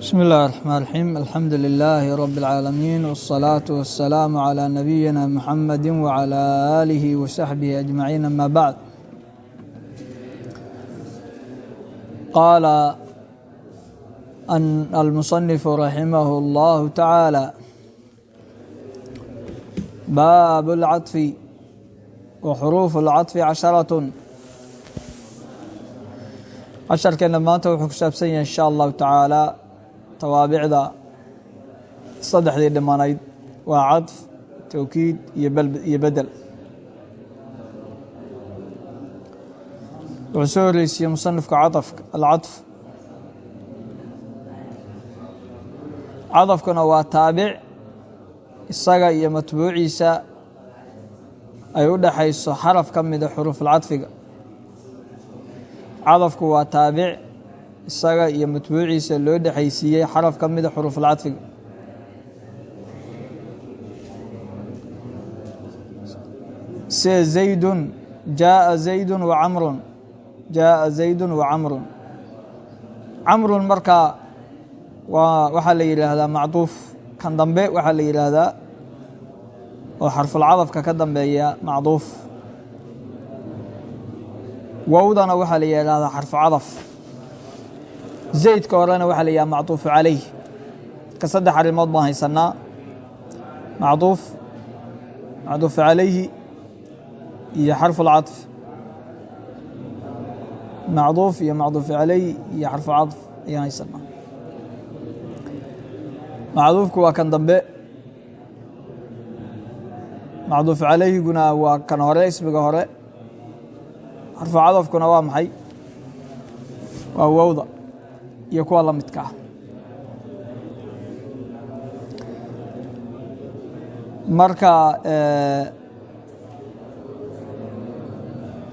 بسم الله الرحمن الرحيم الحمد لله رب العالمين والصلاة والسلام على نبينا محمد وعلى آله وصحبه أجمعين أما بعد قال أن المصنف رحمه الله تعالى باب العطف وحروف العطف عشرة casharkeena maanta wuxuu ku saabsan yahay insha allahu tacaala tawaabicda saddexdii dhimanayd waa cadf towkiid iyo bedel. Wuxuu soo horeysiiyey musanifka caafka alcadf. Cadafkuna waa taabic. Isaga iyo matbuuciisa ay u dhexayso xaraf ka mida xuruufulcadfiga cadafku waa taabic isaga iyo matbuuciisa loo dhexaysiiyey xaraf ka mida xuruufulcadfiga sida zaydun jaaa zaydun wa camrun jaaa zaydun wa camrun. Camrun markaa waa waxaa la yidhaahdaa macduuf kan dambe waxaa la yidhaahdaa oo xarfulcadafka ka dambeeya macduuf. Wowdana waxaa la yidhaahdaa xarfu cadaf zaydka horena waxaa la yidhahda macduufu calayh ka saddex arrimood baan haysanaa. Macduuf macduufu calayhi iyo xarfu lcadf macduuf iyo macduufu calayhi iyo xarfu cadf ayaan haysanaa. Macduufku waa kan dambe. Macduufu calayhiguna waa kan hore ismiga hore. Xarfu cadafkuna waa maxay? Waa wowda iyo kuwa la midka ah marka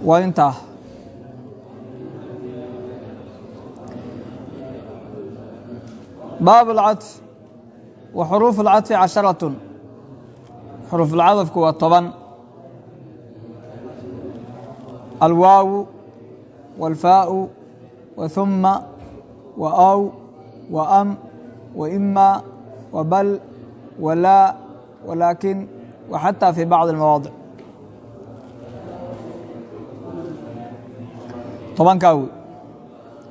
waa intaa baab اlcaطf wa xuruuf اlcaطfi casharatn xuruuf اlcadafku waa toban wa ow wa am wa ima wa bal wa laa walaakin wa xataa fi bacdi almawaadic. Tobankaa wey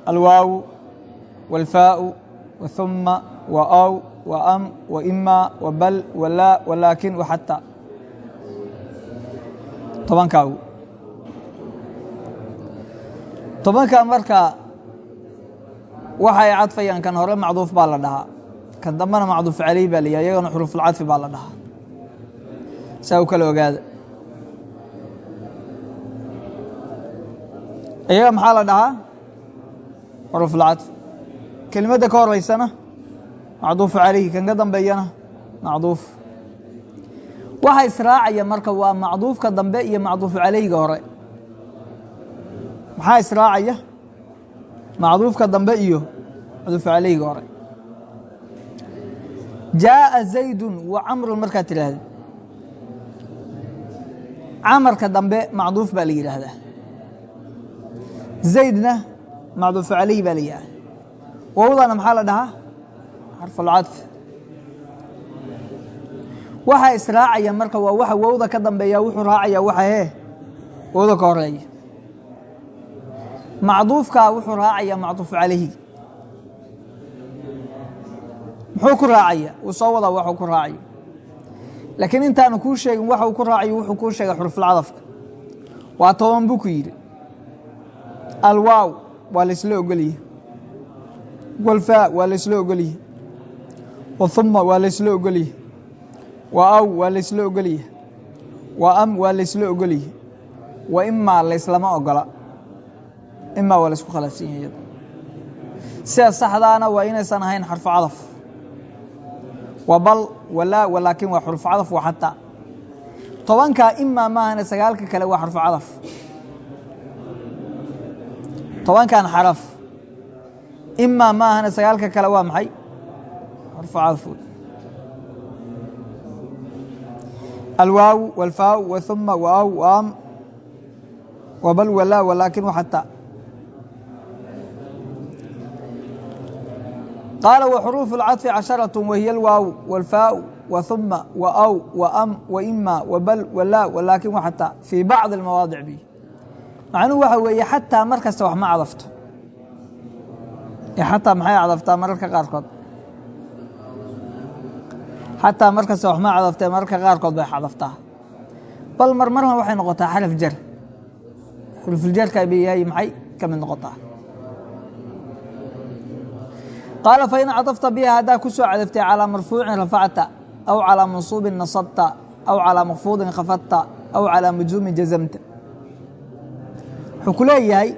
alwaaw walfaau wahuma wa ow wa am wa ima wa bal wa laa walaakin wa xataa tobankaa wey tobankaa markaa marka waxay cadfayaan kan hore macduuf baa la dhahaa kan dambena macduuf caleyh baa la yaha iyagana xuruufulcadfi baa la dhahaa. Saa u kala ogaada. Iyaga maxaa la dhahaa? Xuruufulcadfi kelimadda ka horeysana macduufu caleyhi kan ka dambeeyana macduuf. Waxa israacaya marka waa macduufka dambe iyo macduufu caleyhiga hore. Maxaa israacaya macduufka dambe iyo macduufu caleyhiga hore jaaa zaydun wa camrun markaad tidhaahda camarka dambe macduuf baa la yidhaahdaa zaydna macduufu caleyhi baa la yidhahda wowdana maxaa la dhahaa xarfulcadfi waxaa israacaya marka waa waxa wowda ka dambeeya wuxuu raacaya waxa hee wowda ka horreeya macduufkaa wuxuu raacaya macduufu calayhi muxuu ku raacaya? Wuu soo wadaa waxuu ku raacayo. Laakiin intaanu kuu sheegin waxuu ku raacayo wuxuu kuu sheegay xurufulcadafka waa toban buu ku yidhi. Alwaaw waa laysla ogolyahe walfaa waa laysla ogolyahe wathuma waa laysla ogolyahe wa aw waa laysla ogolyahe wa am waa laysla ogolyahe wa imaa layslama ogola imaa waa laysku khalaafsan yahay iyada sida saxdaana waa inaysan ahayn xarfu cadaf. Waa bal walaa walaakin waa xurfu cadaf waa xataa. Tobankaa imaa maahane sagaalka kale waa xarfu cadaf. Tobankan xaraf. Imaa maahane sagaalka kale waa maxay? Xarfu cadaf wey alwaaw walfaaw wathuma waaw waam wabal qaala wxuruufu اlcaطfi caشharaة wahiy اlwaaw wاlfaau wahuma waw waam waima wabal walaa walaakin waxataa fii bacضi اlmawaadic bi macnuhu waxa weeye xataa mar kasta wax ma cadafto xataa maxay cadaftaa mararka qaarkood xataa mar kasta wax ma cadaftee mararka qaarkood bay cadaftaa bal marmarna waxay noqotaa xaraf jar xurufuljarka bayahay maxay ka mid noqotaa qaala fain cadafta biha haddaa ku soo cadaftay calaa marfuucin rafacta aw calaa mansuubin nasabta aw calaa makfuudin khafadta aw calaa mujuumin jazamta wuxuu ku leeyahay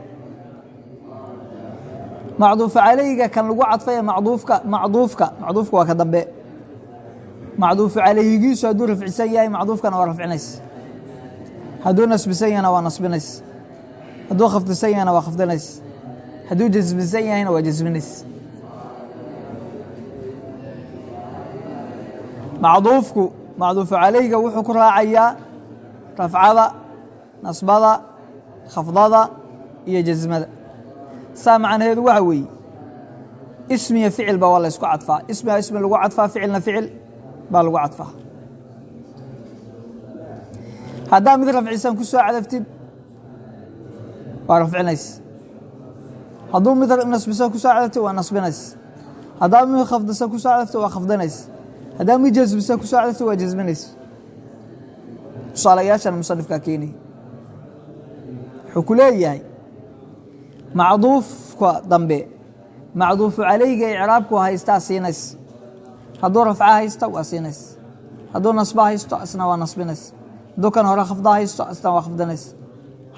macduufa calayga kan lagu cadfaya macduufka macduufka macduufka waa ka dambe macduufu calaygiisu hadduu rafcisan yahay macduufkana waa rafcinays hadduu nasbisan yahna waa nasbinays hadduu khafdisan yahna waa khafdinays hadduu jasmisan yahayna waa jasminays macduufku macduufu calayga wuxuu ku raacayaa rafcada nasbada khafdada iyo jasmada saa macnaheedu waxa weeye ismiya ficilba waa la ysku cadfaa. Ismiga ismi lagu cadfaa ficilna ficil baa lagu cadfaa. Haddaa mid rafcisan ku soo cadaftid waa rafcinays hadduu mid nasbisan ku soo cadaftid waa nasbinays haddaa mid khafdisan ku soo cadaftid waa khafdinays haddaa mid jasbisan ku soo cadaftid waa jasbinays tusaalayaashan musanifkaa keenaya wuxuu ku leeyahay macduufka dambe macduufu calayga icraabku haystaa siinays hadduu rafca haysto waa siinays hadduu nasba haysto asna waa nasbinays hadduu kan hore khafda haysto asna waa khafdinays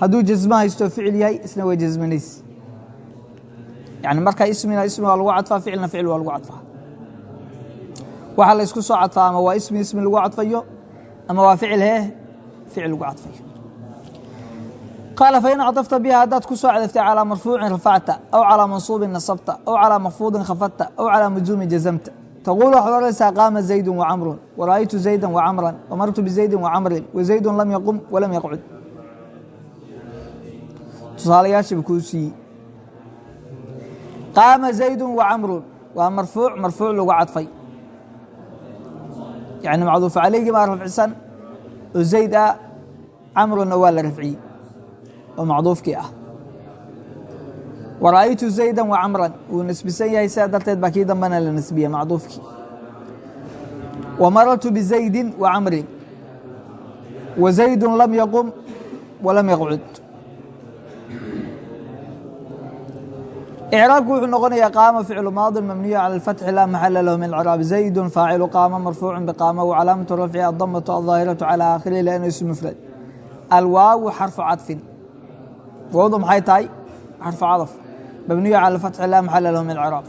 hadduu jasmo haysto ficil yahay isna waa jasminays yani markaa ismina ismi waa lagu cadfaa ficilna ficil waa lagu cadfaa waxaa la ysku soo cadfaa ama waa ismi ismi lagu cadfayo ama waa ficil hee ficil lagu cadfayo qaala fain cadafta biha haddaad ku soo cadaftay calىa marfuucin rafacta aw calىa mansuubin nasabta aw calىa makfuudin khafadta aw calىa majuumin jazamta taquul waxaad odhanaysaa qaama zaydu wacamrun wara'aytu zayda wacamran wamartu bizaydi wacamrin wazaydun lam yaqum walam yaqcud tusaalayaashiba kuu siiyey qaama zaydu wacamrun waa marfuuc marfuuc lagu cadfay yani macduufu calaygi baa rafcisan oo zayd ah camrunna waa la rafciyey oo macduufkii ah wara'aytu zayda wacamran wuu nasbisan yahay sidaa darteed baa kii dambena la nasbiye macduufkii wamarartu bizaydin wacamrin wazaydun lam yaqum walam yaqcud icraabku wuxuu noqonayaa qaama ficlu maadin mabniyu cala alfatxi laa maxala lahu min icraab zaydun faacilu qaama marfuucun biqaama wacalaamatu rafci adamatu aldaahiratu cala aakhirihi liana ismu mufrad alwaawu xarfu cadfin wowdu maxay tahay xarfu cadaf mabniyu cala alfatxi laa maxala lahu min icraab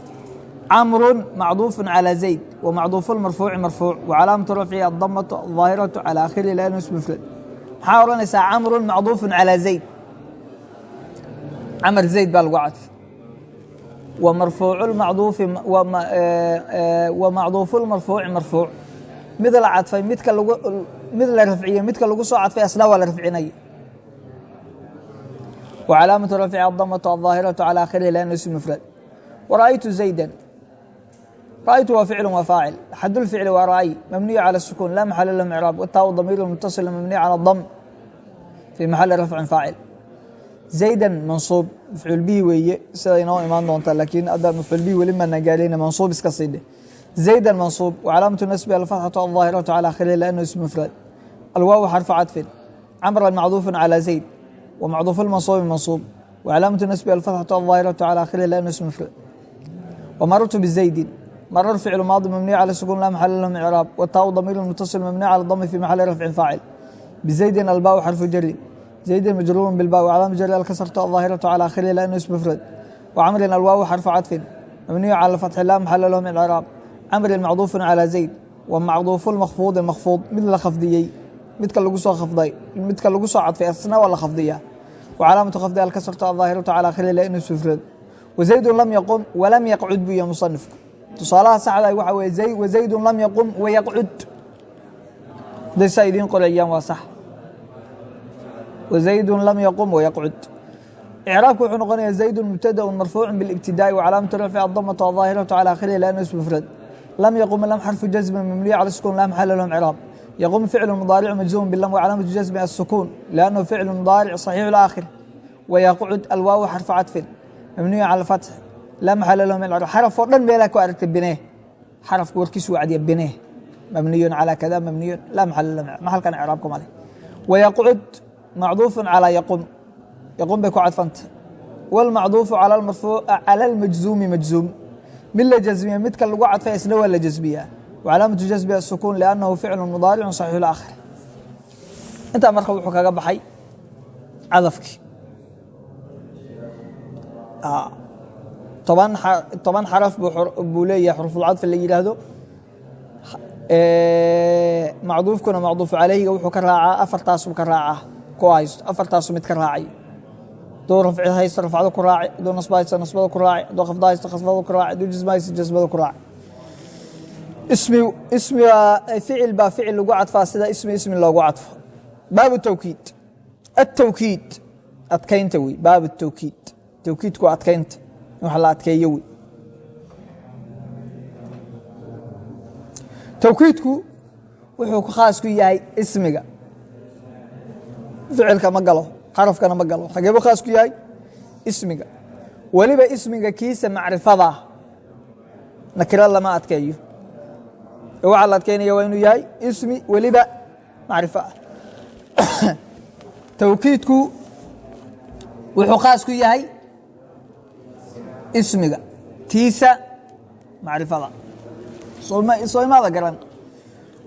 camrun macduufun cala zayd wa macduufu marfuuci marfuuc wacalaamatu rafci adamatu aldaahiratu cala aakhirihi liana ismu mufrad maxaa odhanaysaa camrun macduufun calaa zayd camar zayd baa lagu cadfi ومرفوuع المعdوف ومacduuف المarفوuci marفوuع mid la cadfay midka mid la rafciyey midka lagu soo cadfay asna waa la rafcinaya وcalaamaة rafci الضمة الظاahiraة عalى akhirhi لأn ism mfrad وraأytu زayda raأytu waa ficl waa faacil xad الficl waa ra'y mabniي calى السkون la maxala lah mعrاab wtaa ضميir mتصل mabniي calى الضم في maxali rafci faacil zaydan mansuub mafcuul bihi weeye sida inoo imaan doonta laakiin haddaa mafcuul weli maana gaalayna mansuub iska sii dheh zaydan mansuub wacalaamatu nasbi alfatxatu aldaahiratu calaa khayri laannu ismu mufrad. Alwaawu xarfu cadfin camran macduufun calaa zayd wa macduufulmansuubi mansuub wacalaamatu nasbi alfatxatu aldaahiratu calaa khayri laannu ismu mufrad. Wamarartu bizaydin marar ficlu maadi mabniya cala sukuun laa maxala lahu min icraab wataa u damiiru mutasil cala dami fii maxali rafcin faacil. Bizaydin albaawu xarfu jarin زayd majruur bاlba wclaama jari alkasrة الظaahiraة calى akhirihi lأnhu ism mfrad wcamrin alwaaw xarfu cadfin mabniyu calى fatxi la maxala lahu min craab camrin macduufu calى zayd wamacduufu makfuudi makfuud mid la khafdiyey midka lagu soo khafday midka lagu soo cadfay asna waa la khafdiya wcalaamatu khafdi alkasrة الظaahiraة calى akhirihi lأnhu ism mfrad wزaydu lam yaqum walam yaqcud buu yahy musanifku tusaalaha saxda waxa weye wزaydu lam yaqum wayaqcud haday saa idiin qorayaan waa sax wزayd lam yaqum wayaqcud إعraabku wuxuu noqonaya زayd mubtadaء marfuuc bاlاbtidaaءi وcalaamaة rafci الضmaة الظaahiraة calى akhirihi لأnه ism mfrad lam yqum lam xarfu jasmi mabniy calى sukun la maxala lahu إعraab yqum ficl mdaaric majzum blam وcalaamaة jasmi الsukun لأnhu ficl mdaaric صaxiix الآkhir وyaqcud alwaaw xarfu caطfin mabniy calى الfatx la maxala lahu min إعraab xaraf oo dhan meelaa ku aragta binee xarafku warkiisu wacdiya binee mabniy calى kada mabniy la maxala lahu maxalkan إعraabka male وyaqcud macduuf calى yqum yqum bay ku cadfanta wاlmacduufu calى اlmajzuumi majzuum mid la jasmiya midka lagu cadfay isna waa la jasmiyaa wcalaamatu jasmi الsukuun لأnnahu ficlu mudaaricu صaxiix اآkhir intaa marka wuxuu kaga baxay cadafkii toban toban xaraf buu leeyahay xurufulcadfi la yidhaahdo macduufkuna macduufu calayhiga wuxuu ka raacaa afartaasuu ka raacaa ku haysto afartaasu mid ka raacay. Haduu rafci haysto rafcado ku raaci haduu nasba haysto nasbada ku raaci haduu khafda haysto khafdada ku raaci haduu jisma haysto jasmada ku raaci. Ismi ismiga ficil baa ficil lagu cadfaa sida ismi ismi loogu cadfo. Baabu tawkiid. Atawkiid adkaynta wey baabu tawkiid. Tawkiidku adkaynta. In la adkeeyo wey. Tawkiidku wuxuu khaas ku yahay ismiga ficilka ma galo xarafkana ma galo xageebu khaas ku yahay? Ismiga. Weliba ismiga kiisa macrifada nakira lama adkeeyo ee waxaa la adkeynaya waa inuu yahay ismi weliba macrifo ah. Tawkiidku wuxuu khaas ku yahay ismiga kiisa macrifada. Soo imaada garan.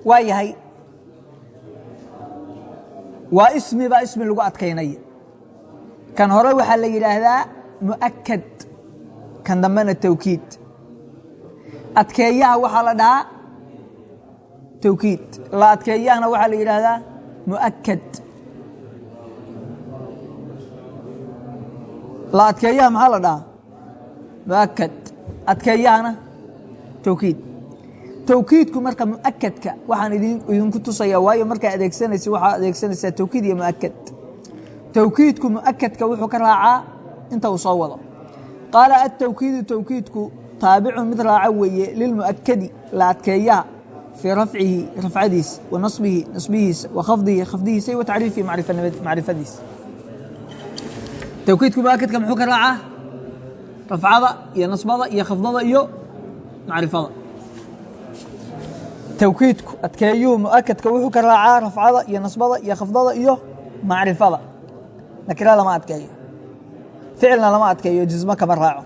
Waa yahay waa ismi baa ismi lagu adkaynaya kan hore waxaa la yidhaahdaa mu'akad kan dambena tawkiid. Adkeeyaha waxaa la dhahaa tawkiid. La adkeeyahana waxaa la yidhaahdaa mu'akad la adkeeyaha maxaa la dhahaa? Mu'akad adkeeyahana tawkiid tawkiidku marka mu'akadka waxaan idinku tusaya waayo markaa adeegsanaysa waxaa adeegsanaysaa tawkiid iyo mu'akad tawkiidku mu'akadka wuxuu ka raacaa inta uu soo wado. Qaala atawkiidu tawkiidku taabicun mid raaca weeye lilmu'akadi la adkeeyaha fii rafcihi rafcadiisa wa nasbihi nasbihiisa wa khafdihi khafdihiisa wa tacriifihi macrifadiisa tawkiidku mu'akadka muxuu ka raacaa? Rafcada iyo nasbada iyo khafdada iyo macrifada tawkiidku adkeeyuhu mu'akadka wuxuu ka raacaa rafcada iyo nasbada iyo khafdada iyo macrifada. Nakira lama adkeeyo. Ficilna lama adkeeyo jismo kama raaco.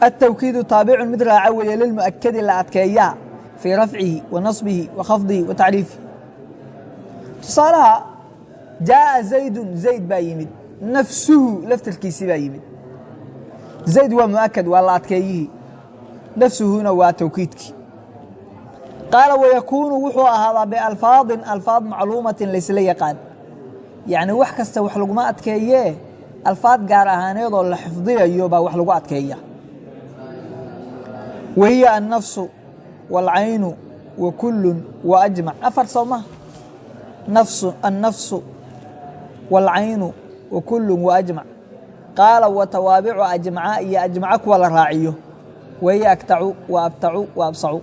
Atawkiidu taabicun mid raaca weeye lilmu'akadi la adkeeyaa fii rafcihi wa nasbihi wa khafdihi wa tacriifihi. Tusaalaha jaaa zaydun zayd baa yimid. Nafsuhu laftarkiisii baa yimid. Zayd waa mu'akad waa la adkeeyihii. Nafsuhuna waa tawkiidkii qaala wayakuunu wuxuu ahaadaa bialfaadin alfaad macluumatin laysla yaqaan yacni wax kasta wax laguma adkeeyee alfaad gaar ahaaneedoo la xifdiyayo baa wax lagu adkeeya wahiya annafsu waalcaynu wa kullun wa ajmac afar soo maha nafsu annafsu waalcaynu wa kullun wa ajmac qaala wa tawaabicu ajmaca iyo ajmaca kuwa la raaciyo wahiya aktacu wa abtacu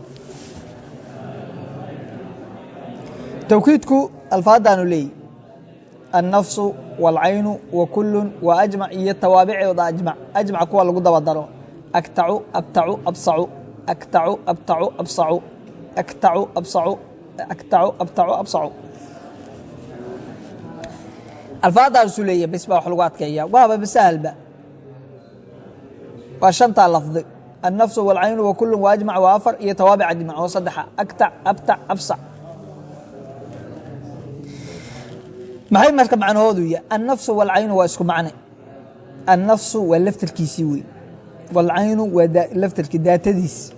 tawkiidku alfaadaanu leeyi. Annafsu waalcaynu wa kullun wa ajmac iyo tawaabicooda ajmac. Ajmac kuwa lagu daba daro aktacu abtacu absacu. Aktacu abtacu absacu. Aktacu absacu. Aktacu abtacu absacu. Alfaadaasu leeya bes baa wax lagu adkeeya waaba basahalba waa shantaa lafdi. Annafsu waalcaynu wa kullun wa ajmac waa afar iyo tawaabic ajmac oo saddexa. Aktac abtac absac maxay marka macnahoodu yahay? Annafsu waalcaynu waa isku macne. Annafsu waa laftarkiisii wey waalcaynu waa laftarkii daatadiisi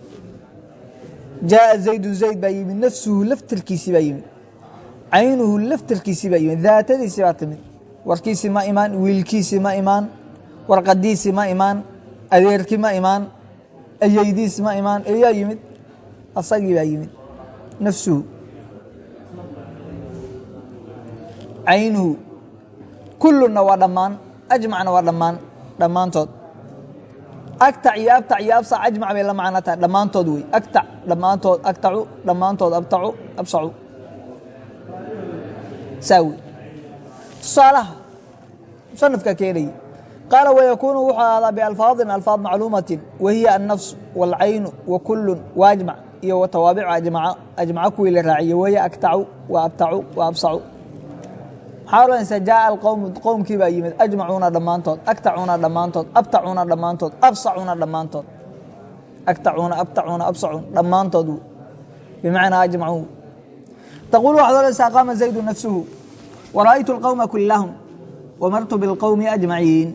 jaaa zaydu zayd baa yimid. Nafsuhu laftarkiisii baa yimid. Caynuhu laftarkiisii baa yimid. Daatadiisii baa timid. Warkiisii ma imaan wiilkiisii ma imaan warqadiisii ma imaan adeerkii ma imaan ayeydiisi ma imaan. Eyaa yimid. Asagii baa yimid. Nafsuhu caynuhu kulluna waa dhammaan ajmacna waa dhammaan dhammaantood. Agtac iyo abtac iyo absac ajmac bay la macno tahay. Dhammaantood wey. Agtac dhammaantood agtacu dhammaantood abtacu absacu. Saa wey. Tusaalaha musanifka keenaya qaala wayakuunu wuxuu ahaadaa bialfaadin alfaad macluumatin wahiya annafsu wاlcaynu wakulu waajmac iyo watawaabicu ajmaco kuwii la raaciye wahiya agtacu wa abtacu wa absacu maxaa ohanaysaa jaaa alqowmu qowmkii baa yimid. Ajmacuuna dhammaantood agtacuuna dhammaantood abtacuuna dhammaantood absacuuna dhammaantood. Agtacuuna abtacuuna absacuun dhammaantood bimacnaa ajmacuun taquul waxaad odhanaysaa qaama zaydu nafsuhu wara'aytu alqowma kulahum wamartu bilqowmi ajmaciin.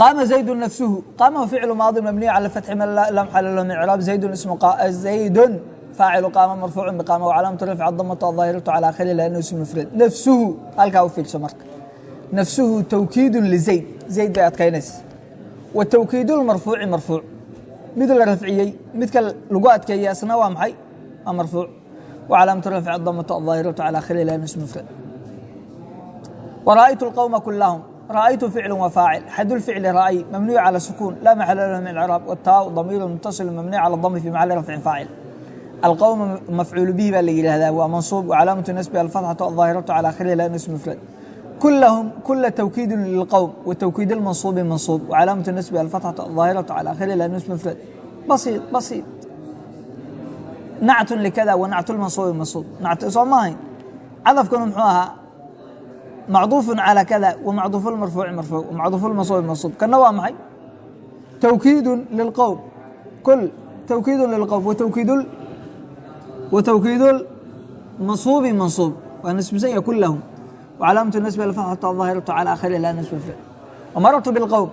Qaama zaydu nafsuhu qaama ficlu maadi mabniy cala fatxi la maxala lahu min icraab zaydun ismu zaydun faacilu qaama marfuucu biqaama wacalaamatu rafci adamatu adhaahiratu cala akhiri lanu ismu mufrad nafsuhu halkaa u fiirso marka nafsuhu tawkiidun lizayd zayd bay adkaynaysa wa tawkiidu lmarfuuci marfuuc mid la rafciyey midka lagu adkeeyey asna waa maxay waa marfuuc wacalaamatu rafci adamatu adhaahiratu cala akhiri lanu ismu mufrad wara'aytu alqowma kulahum رأيت فعل وفاعل حد الفعل رأي ممنوع على سكون لا محل له من الإعراب والتاء ضمير متصل مبني على الضم في محل رفع فاعل القوم مفعول به بل هذا هو منصوب وعلامة نسبه الفتحة الظاهرة على آخره لأنه اسم مفرد كلهم كل توكيد للقوم والتوكيد المنصوب منصوب وعلامة نسبه الفتحة الظاهرة على آخره لأنه اسم مفرد بسيط بسيط نعت لكذا ونعت المنصوب منصوب نعت صوماهين عذفكم محوها macduufu calى kada wamacduufu marfuuci marfuuc wamacduufu lmansuubi mansuub kana waa maxay tawkiidu lilqowm kul tawkiidu lilqowm watawkiidu mansuubi mansuub waa nisbisan ya kulahum wacalaamatu nasbi alfatxatu aظaahiratu calى akhiri la nisbi ficl wamarartu biاlqowm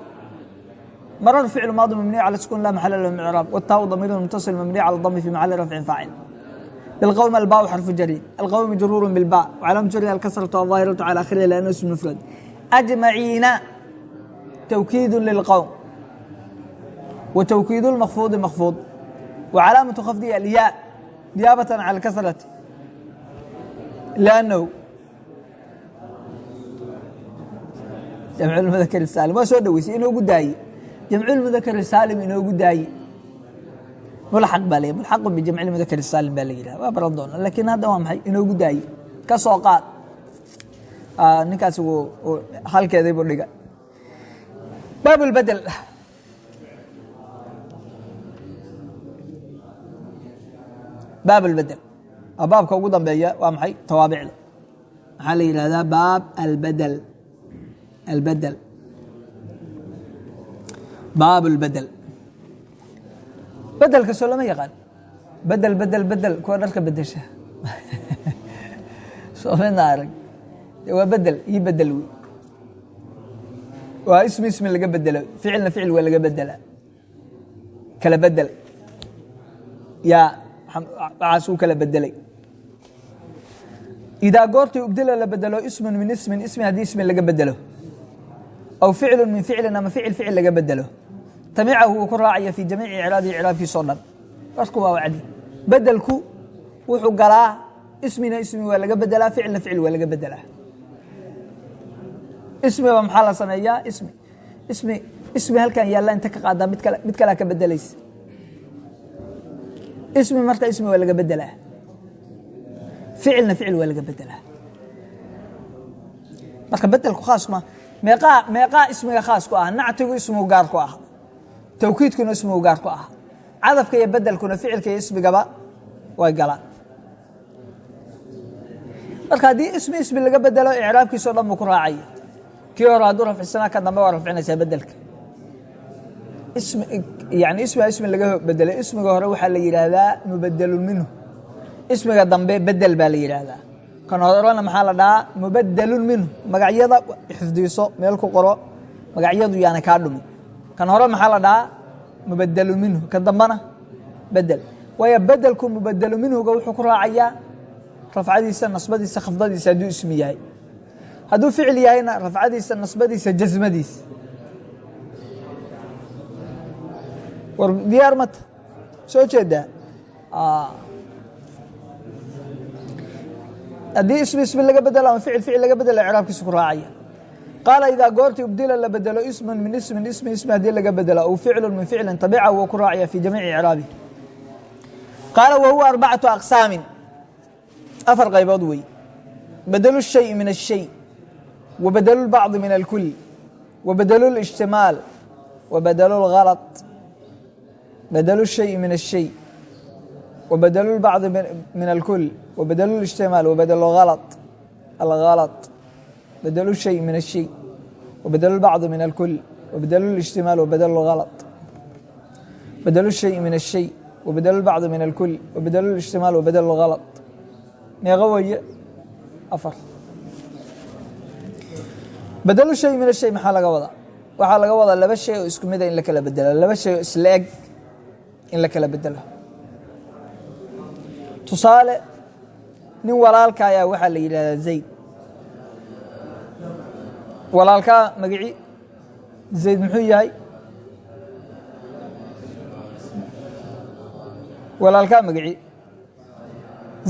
marar ficlu maadi mabniy calى sukun la maxala lahu min icraab wataau damiir mutasil mabniy calى dami fi maxali rafcin faacil بالqوم الbاء xرف jrي الqوم مجrور بالbاء وعلامة jrha الkسرة الظاahiرة على آkhره لأنه اسم مفرد أجمعيiنa توkيid للqوم وتوkيid المkفوض مkفوض وعلامة khفضi الyاء نياaبة عن الkسرة لأنه جمع المذkر السالم waa soo dhoweysay inoogu daaye جمع المذkر السالم inoogu daaye mulxaq baa l mulxaqu bijamci mudakar saalim baa la yidhaha waa baran doona laakiin hadda waa maxay inoogu daaye ka soo qaad ninkaas halkeedaybu dhiga baab اlbedel اlbedel waa baabka ugu dambeeya waa maxay? Tawaabicda maxaa la yidhahdaa baab albedel. Albedel. Baab اlbedel bedelka soo lama yaqaan. Bedel bedel bedel. Kuwa dharka bedesha soo midna arag. Waa bedel io bedel wey. Waa ismi ismi laga bedelo. Ficilna ficil waa laga bedela waxaas uu kala bedelay. Idaa goortii ubdila la bedelo ismun min ismin ismi haddii ismi laga bedelo. Aw ficlu min ficlin ama ficil ficil laga bedelo. Tamicahu wuu ku raacaya fi jamiici icraabihi icraabkiisao dhan. Warku waa wacdi. Bedelku wuxuu galaa ismina ismi waa laga bedelaa ficilna ficil waa laga bedelaa. Ismiba maxaa la sameeyaa? Ismi. Ismi ismi halkan yaalla inta ka qaadaa mid kale mid kalea ka bedelaysa ismi marka ismi waa laga bedelaa ficilna ficil waa laga bedelaa marka bedelku khaaskuma meeqaa meeqaa ismiga khaas ku ah nactigu ismigu gaar ku ah tawkiidkuna ismigu gaar ku ah cadafka iyo bedelkuna ficilka iyo ismigaba way galaan. Marka haddii ismi ismi laga bedelo icraabkiisao dhan buu ku raacaya. Kii hore hadduu rafcisanaa ka dambe waa rafcinaysaa bedelka yani ismiga ismi laga bedelay. Ismiga hore waxaa la yidhaahdaa mubadelun minhu. Ismiga dambe bedel baa la yidhaahdaa. Kan horena maxaa la dhahaa? Mubadelun minhu. Magacyada xifdiiso meel ku qoro magacyadu yaana kaa dhumin kan hore maxaa la dhahaa? Mubadelu minhu. Ka dambana bedel. Waayo bedelku mubadelu minhuga wuxuu ku raacayaa rafcadiisa nasbadiisa khafdadiisa hadduu ismi yahay. Hadduu ficil yahayna rafcadiisa nasbadiisa jasmadiisa war diyaar mata soo jeedaa haddii ismi ismi laga bedelo ama ficil ficil laga bedelo icraabkiisu ku raacaya qaala idaa goortii ubdila la bedelo ismun min ismin ismi ismi haddii laga bedelo aw ficlu min ficlin tabica wuu ku raacaya fi jamiici icraabihi qaala wa huwa arbacatu aqsaamin afar qaybood wey bedelu الshay min الshay wa bedelu اlbacdi min alkul wa bedelu اlijtimaal wa bedelu اlgalaط bedelu الshay min الshay wa bedelu اlbacdi min alkul wa bedelu اlijtimaal wa bedelu اlgalaط algalaط بدل الشيء من الشيء وبدل البعض من الكل وبدل الاجتمال وبدل الغلط بدل الشيء من الشيء وبدل البعض من الكل وبدل الاجتمال وبدل الغلط ميغوي أفر بدل الشيء من الشيء maxaa laga wadaa waxaa laga wadaa laba shay oo isku mida in la kala bedelo laba shay oo isla eg in la kala bedelo. Tusaale nin walaalka ayaa waxaa la yidhahdaa zayd. Walaalkaa magaci zayd muxuu yahay? Walaalkaa magaci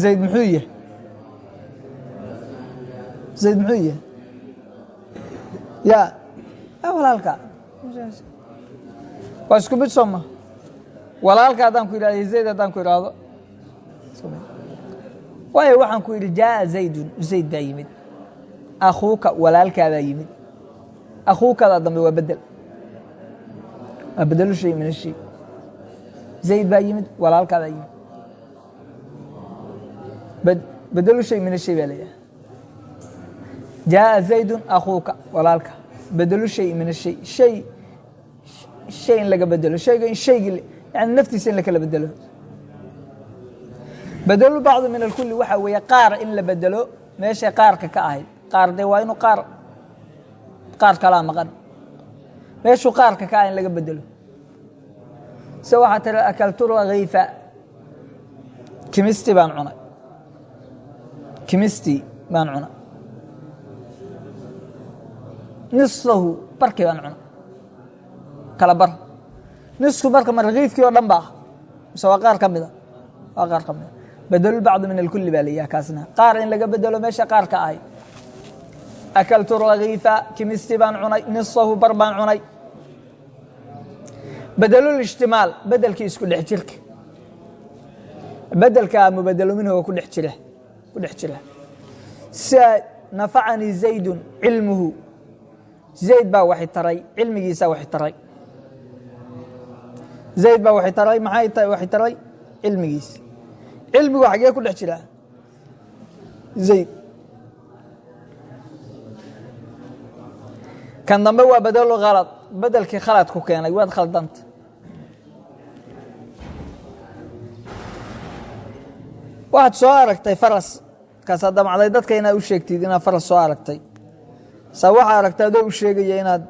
zayd muxuu yahay? Zayd muxuu yahay? Ya walaalka. Waa isku mid soo ma walaalka haddaan ku idhahdo zayd haddaan ku idhaahdo waayo waxaan ku idhi jaaa zayd baa yimid. Akhuuka walaalkaadaa yimid. Akhuukadaa dambe waa bedel waa bedelu shay min ashay zayd baa yimid walaalkaadaa yimid. Bedelu shay min ashay baa layahay jaaa zaydun walaalka. Bedelu shay min ashay shay shay laga bedelo shayga in shaygii yani naftiisa in la kala bedelo bedelu bacdi min alkuli waxaa weeye qaar in la bedelo meeshay qaarka ka ahayd qaar dee waa inuu qaar qaar kalaa maqan meeshuu qaarka ka ah in laga bedelo se waxaa tiri akaltura khiifa kimisti baan cunay kimisti baan cunay nisfahu nisku marka mar khiifkii oo dhan ba mise waa qaar ka mida waa qaar ka mida. Bedelulbacdi min alkuli baa layaha kaasna. Qaar in laga bedelo meesha qaar ka ahayd akaltu rakiifa kimisti baan cunay nisahu bar baan cunay. Bedelulijtimaal bedelkii isku dhex jirka. Bedelka mubedelo minhuga ku dhex jira ku dhex jira. Sia nafacanii zaydun cilmuhu. Zayd baa waxay taray cilmigiisaa waxay taray zayd baa waxay taray maxay tahay waxay taray cilmigiis. Cilmigu xagee ku dhex jira. Zayd. Kan dambe waa bedelu khalad bedelkii khalad ku keenay waad khaldanta waxaad soo aragtay faras markaasaad damacday dadka inaad u sheegtid inaad faras soo aragtay. Sa waxaa aragtay adoo u sheegaya inaad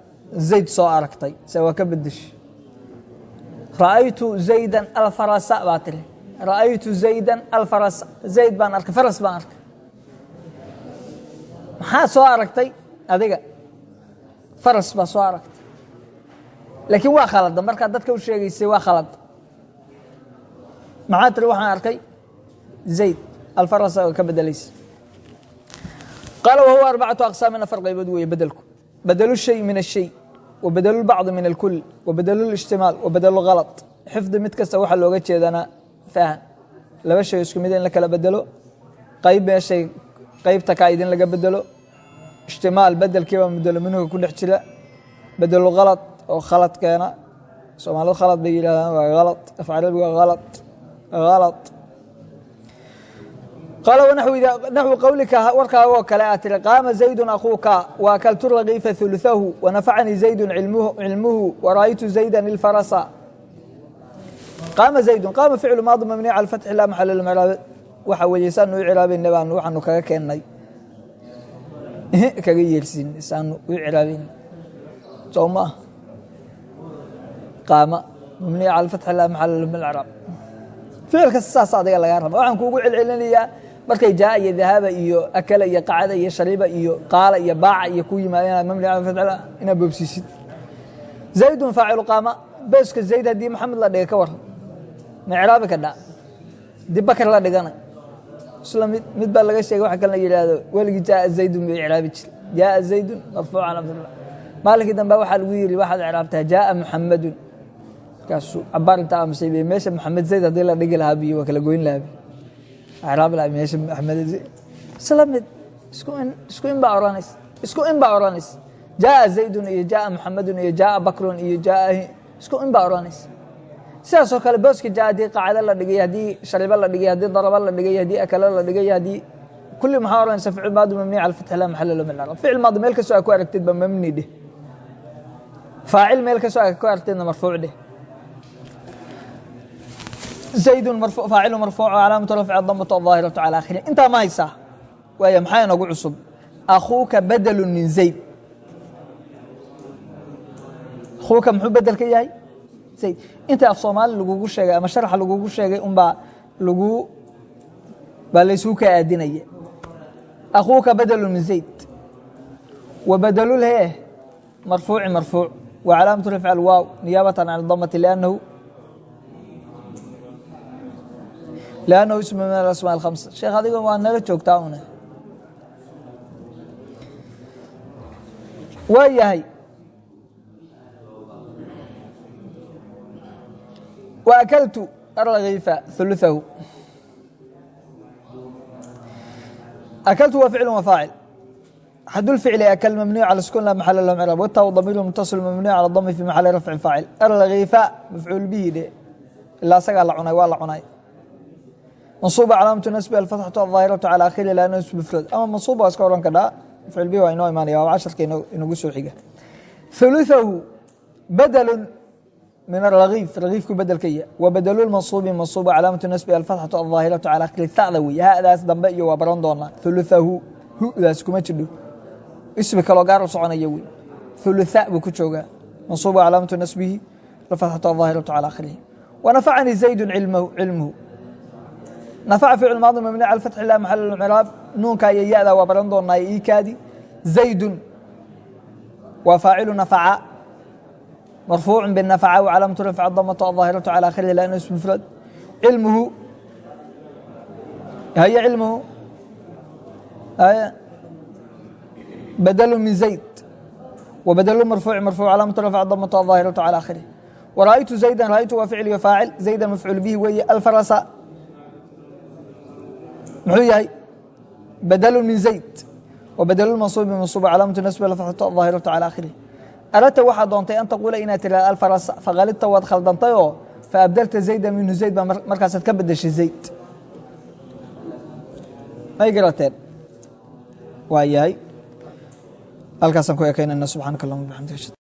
zayd soo aragtay se waa ka bedeshi ra'aytu zaydan alfarasa baa tiri ra'aytu zaydan alfarasa. Zayd baan arkay faras baan arkay. Maxaa soo aragtay? Adiga. Faras baa soo aragtay. Laakiin waa khalada markaad dadka u sheegaysay waa khalada maxaa tiri waxaan arkay? Zayd alfarasa ka bedelaysa qaala wahuwa arbacatu aqsaamin afar qaybood weeye bedelku. Bedelu shay. min ashay bedelu lbacdi min alkul wa bedelu lijtimaal wa bedelu khalad xifdi mid kasta waxaa looga jeedanaa fahan laba shay isku mid in la kala bedelo qayb meeshay qaybta ka idin laga bedelo ijtimaal bedelkiibaa mudelo minuga ku dhex jira bedelu khalad oo khalad keena soomaalidu khalad bay yidhahdaan waa khalad af carabiga khalad naxwi qowlika warkaaga oo kale aa tiri qaama zaydun akuuka waakaltu rakiifa ثuluثahu wanafacanii zaydun cilmuhu wara'aytu zaydan ilfarasa qaama zaydun qaama ficlu maadi mabni cala fatxi laa maxala lmicraabe waxa weeye saanu u ciraabayna baanu waxaanu kaga keennay kaga yeelsin saanu u ciraabayna soo ma qaama mabni cala fatxi laa maxala lmicraab ficil kasta saas adiga lagaa raba waxaan kuugu celcelinayaa markay jaaa iyo dahaaba iyo akala iyo qacda iyo shariba iyo qaala iyo baaca iyo ku yimaadeen cala fatxi inaad boobsiisid. Zaydun faacilu qaama beeska zayd haddii maxamed la dhiga ka waran ma ciraabi ka dhaa dib bakar la dhigana. Isla mid mid baa laga sheegay waxa kale la yidhaahdo weligii jaaa zaydun buu icraabi jiray jaaa zaydun marfuucan maalinkii dambe waxaa lagu yiri waxaad icraabtaa jaaa muxamadun markaasuu cabaar inta aamusay bay meesha maxamed zayd haddii la dhigi lahaa biyo waa kala goyn lahaa icraab lahaa meesha maxamed zayd isla mid isku in isku in baa odhanaysa isku in baa odhanaysa jaaa zaydun iyo jaaa muxamadun iyo jaaa bakrun iyo jaaa isku in baa odhanaysa sidaasoo kale booska jaa haddii qaacdo la dhigay haddii sharibo la dhigay haddii darabo la dhigay haddii akalo la dhigay haddii kulli maxaa odhanaysa ficil maadi mabniy cala fatxi laa maxalla lahu min alcrab ficil maadi meel kastoo aa ku aragtid ba mabni dheh. Faacil meel kastoo aa ku aragtidna marfuuc dheh zaydun faacilu marfuuc calaamatu rafci damatu aظaahiratu cala akhiri intaa ma haysaa waaya maxaa inagu cusub? Akhuuka badelu min zayd. Akhuuka muxuu bedel ka yahay? Zayd. Inta af soomaali lagugu sheegay ama sharaxa lagugu sheegay unbaa lagu baa laysuu ka aadinaya akhuuka badelu min zayd. Wa badelulhe marfuuci marfuuc. Wa calaamatu rafci alwaaw niyaabatan can damati liannahu لأnنه اسم min الأسmاء الخمسة sheekh adiga waa nala joogtaa un waa yahay وأكلtu الرغيفa ثلثه أكلtu waa فعل وفاaعل xد الفعل أكل مبني على سكون لا محل له معراب والتاء ضمير متصل مبني على الضم في محل رفع فاaعل الرغيفa مفعول bه de ilaa isagaa la cunay waa la cunay mansuuba calaamatu nasbi alfatxatu ahaahiratu cala akhiri laa nasb mufrad ama mansuub iska odhan kadhaa ficil bi waa inoo imaanaya waaba casharka inagu soo xiga huluثahu badelu min arakiif rakiifku bedelkaya wa badelu mansuubi mansuuba calaamatu nasbi alfatxatu ahaahiratu cala akhiri sada wey hadaas dambe iyo waa baran doonaa huluثahu hudaas kuma jidho ismi kaloo gaar u soconaya wey hulutha buu ku joogaa mansuuba calaamatu nasbihi alfatxatu ahaahiratu cala akhirihi wanafacanii zaydu cilmuhu نفع فعل ماضي مبني على الفتح لا محل الانعراب nuunka iyo yada waa baran doonaa iikaadi زaيد waa فاaciل نفعa مرفوع بالنفعa وcلاaمة رفع الضمة الظاahiرة على akhره لأنه اسم مفرد علمه هي علمه بدل من زaيد وبدل مرفوع مرفوع cلاaمة رفع الضمة الظاahiرة على akhره ورأيت زaيدا رأيت waa فعل iyo فاaciل زaيدا مفعول به weeye الفرس muxuu yahay badl min zayd wbadl mansuub mansuub calaamatu nasb aahiratu calى akhirih aradta waxaa doontay an taquula inaad tiraada alfaras faqalidta waad khaldantay oo faabdelta zayda minhu zayd baa markaasaad ka bedeshay zayd. May garateen waa yahay. Halkaasaan ku ekayna subxaanaka allahuma bxamdik